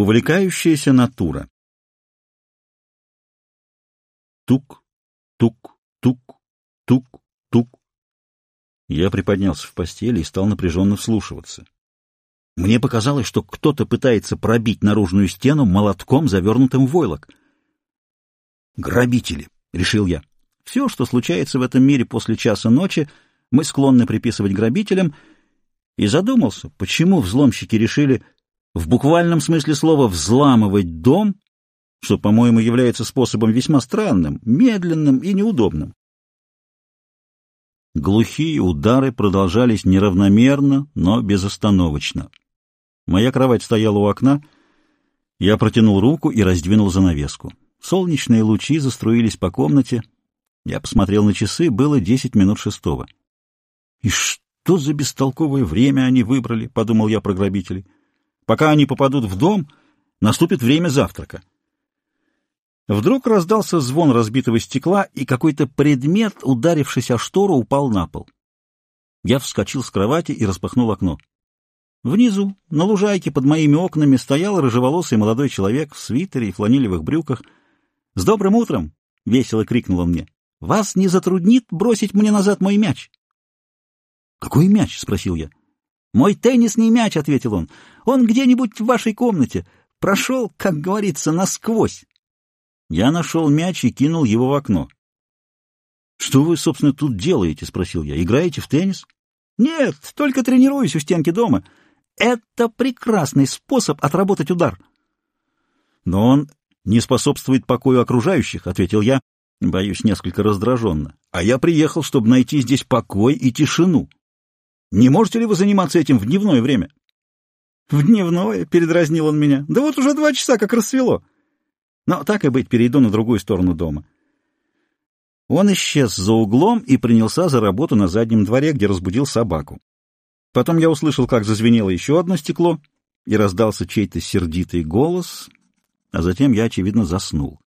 Увлекающаяся натура. Тук, тук, тук, тук, тук. Я приподнялся в постели и стал напряженно вслушиваться. Мне показалось, что кто-то пытается пробить наружную стену молотком, завернутым в войлок. «Грабители», — решил я. Все, что случается в этом мире после часа ночи, мы склонны приписывать грабителям, и задумался, почему взломщики решили в буквальном смысле слова «взламывать дом», что, по-моему, является способом весьма странным, медленным и неудобным. Глухие удары продолжались неравномерно, но безостановочно. Моя кровать стояла у окна, я протянул руку и раздвинул занавеску. Солнечные лучи заструились по комнате. Я посмотрел на часы, было десять минут шестого. «И что за бестолковое время они выбрали?» — подумал я про грабителей. Пока они попадут в дом, наступит время завтрака. Вдруг раздался звон разбитого стекла, и какой-то предмет, ударившись о штору, упал на пол. Я вскочил с кровати и распахнул окно. Внизу, на лужайке под моими окнами, стоял рыжеволосый молодой человек в свитере и фланелевых брюках. — С добрым утром! — весело крикнул он мне. — Вас не затруднит бросить мне назад мой мяч? — Какой мяч? — спросил я. «Мой теннисный мяч», — ответил он. «Он где-нибудь в вашей комнате. Прошел, как говорится, насквозь». Я нашел мяч и кинул его в окно. «Что вы, собственно, тут делаете?» — спросил я. «Играете в теннис?» «Нет, только тренируюсь у стенки дома. Это прекрасный способ отработать удар». «Но он не способствует покою окружающих», — ответил я, боюсь, несколько раздраженно. «А я приехал, чтобы найти здесь покой и тишину». Не можете ли вы заниматься этим в дневное время? — В дневное? — передразнил он меня. — Да вот уже два часа как рассвело. Но так и быть, перейду на другую сторону дома. Он исчез за углом и принялся за работу на заднем дворе, где разбудил собаку. Потом я услышал, как зазвенело еще одно стекло, и раздался чей-то сердитый голос, а затем я, очевидно, заснул.